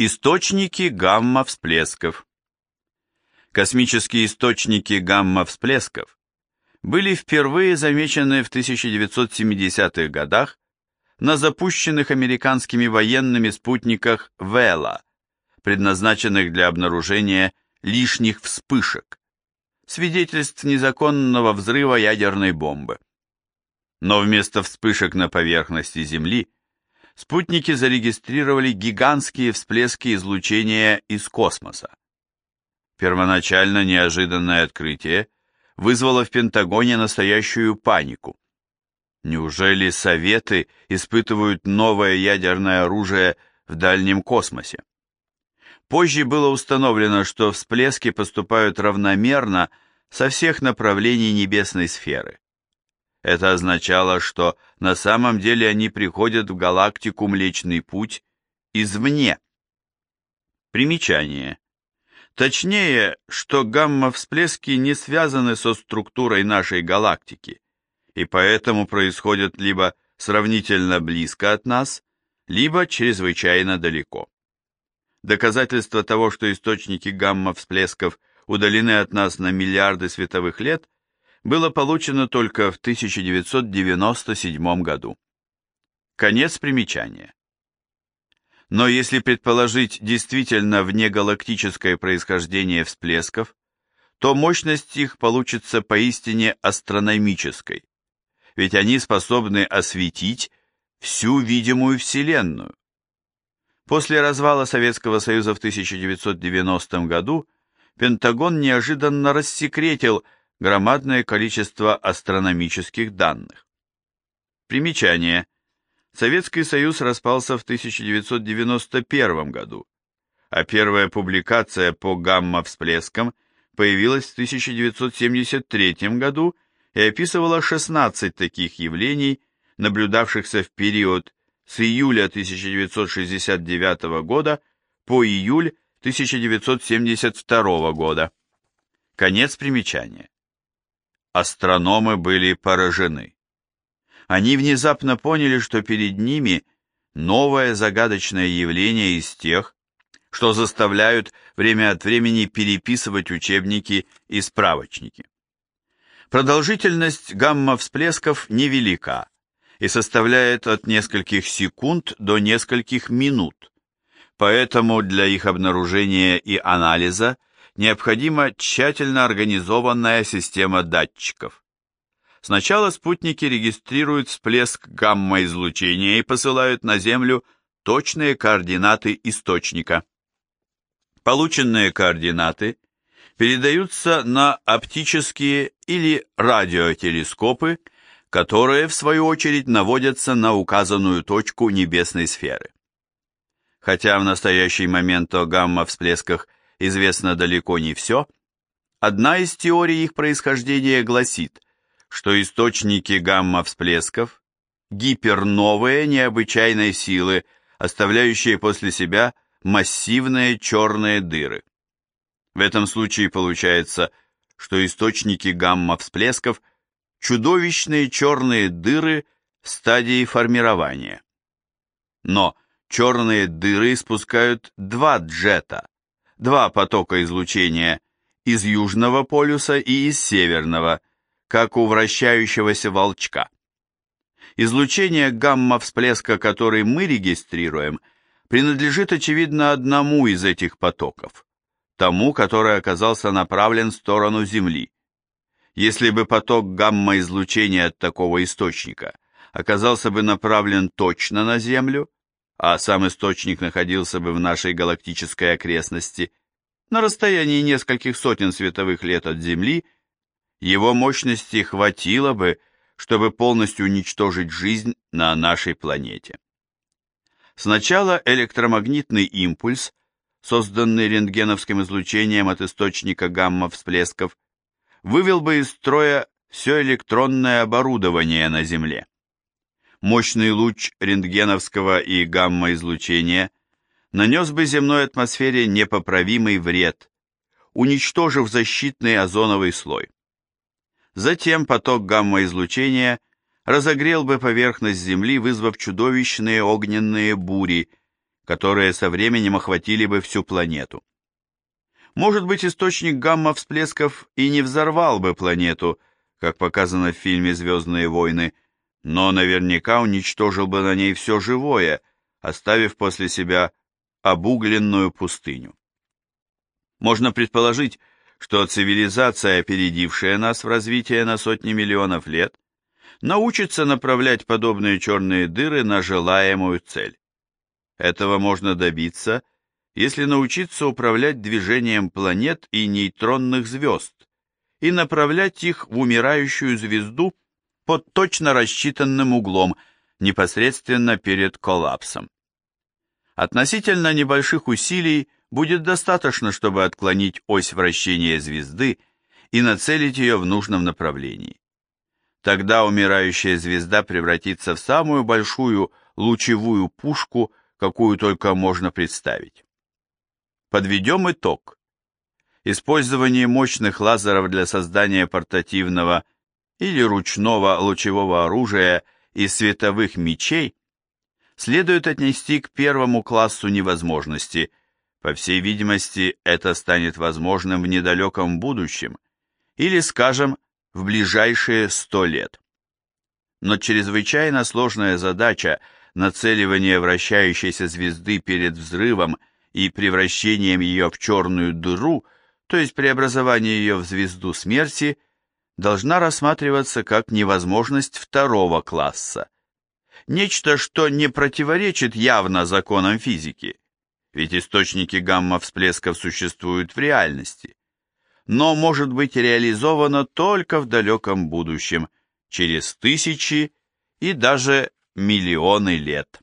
Источники гамма-всплесков Космические источники гамма-всплесков были впервые замечены в 1970-х годах на запущенных американскими военными спутниках Вела, предназначенных для обнаружения лишних вспышек, свидетельств незаконного взрыва ядерной бомбы. Но вместо вспышек на поверхности Земли спутники зарегистрировали гигантские всплески излучения из космоса. Первоначально неожиданное открытие вызвало в Пентагоне настоящую панику. Неужели Советы испытывают новое ядерное оружие в дальнем космосе? Позже было установлено, что всплески поступают равномерно со всех направлений небесной сферы. Это означало, что на самом деле они приходят в галактику Млечный Путь извне. Примечание. Точнее, что гамма-всплески не связаны со структурой нашей галактики, и поэтому происходят либо сравнительно близко от нас, либо чрезвычайно далеко. Доказательство того, что источники гамма-всплесков удалены от нас на миллиарды световых лет, было получено только в 1997 году. Конец примечания. Но если предположить действительно внегалактическое происхождение всплесков, то мощность их получится поистине астрономической, ведь они способны осветить всю видимую Вселенную. После развала Советского Союза в 1990 году Пентагон неожиданно рассекретил громадное количество астрономических данных. Примечание. Советский Союз распался в 1991 году, а первая публикация по гамма-всплескам появилась в 1973 году и описывала 16 таких явлений, наблюдавшихся в период с июля 1969 года по июль 1972 года. Конец примечания. Астрономы были поражены. Они внезапно поняли, что перед ними новое загадочное явление из тех, что заставляют время от времени переписывать учебники и справочники. Продолжительность гамма-всплесков невелика, и составляет от нескольких секунд до нескольких минут. Поэтому для их обнаружения и анализа необходима тщательно организованная система датчиков. Сначала спутники регистрируют всплеск гамма-излучения и посылают на Землю точные координаты источника. Полученные координаты передаются на оптические или радиотелескопы которые, в свою очередь, наводятся на указанную точку небесной сферы. Хотя в настоящий момент о гамма-всплесках известно далеко не все, одна из теорий их происхождения гласит, что источники гамма-всплесков – гиперновые необычайной силы, оставляющие после себя массивные черные дыры. В этом случае получается, что источники гамма-всплесков – чудовищные черные дыры в стадии формирования. Но черные дыры испускают два джета, два потока излучения из южного полюса и из северного, как у вращающегося волчка. Излучение гамма-всплеска, который мы регистрируем, принадлежит, очевидно, одному из этих потоков, тому, который оказался направлен в сторону Земли. Если бы поток гамма-излучения от такого источника оказался бы направлен точно на Землю, а сам источник находился бы в нашей галактической окрестности, на расстоянии нескольких сотен световых лет от Земли, его мощности хватило бы, чтобы полностью уничтожить жизнь на нашей планете. Сначала электромагнитный импульс, созданный рентгеновским излучением от источника гамма-всплесков, вывел бы из строя все электронное оборудование на Земле. Мощный луч рентгеновского и гамма-излучения нанес бы земной атмосфере непоправимый вред, уничтожив защитный озоновый слой. Затем поток гамма-излучения разогрел бы поверхность Земли, вызвав чудовищные огненные бури, которые со временем охватили бы всю планету. Может быть, источник гамма-всплесков и не взорвал бы планету, как показано в фильме «Звездные войны», но наверняка уничтожил бы на ней все живое, оставив после себя обугленную пустыню. Можно предположить, что цивилизация, опередившая нас в развитии на сотни миллионов лет, научится направлять подобные черные дыры на желаемую цель. Этого можно добиться, если научиться управлять движением планет и нейтронных звезд и направлять их в умирающую звезду под точно рассчитанным углом, непосредственно перед коллапсом. Относительно небольших усилий будет достаточно, чтобы отклонить ось вращения звезды и нацелить ее в нужном направлении. Тогда умирающая звезда превратится в самую большую лучевую пушку, какую только можно представить. Подведем итог. Использование мощных лазеров для создания портативного или ручного лучевого оружия и световых мечей следует отнести к первому классу невозможности. По всей видимости, это станет возможным в недалеком будущем, или, скажем, в ближайшие сто лет. Но чрезвычайно сложная задача нацеливания вращающейся звезды перед взрывом и превращением ее в черную дыру, то есть преобразование ее в звезду смерти, должна рассматриваться как невозможность второго класса. Нечто, что не противоречит явно законам физики, ведь источники гамма-всплесков существуют в реальности но может быть реализовано только в далеком будущем, через тысячи и даже миллионы лет.